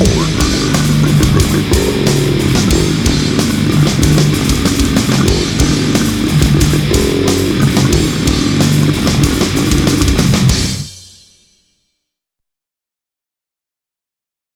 Order.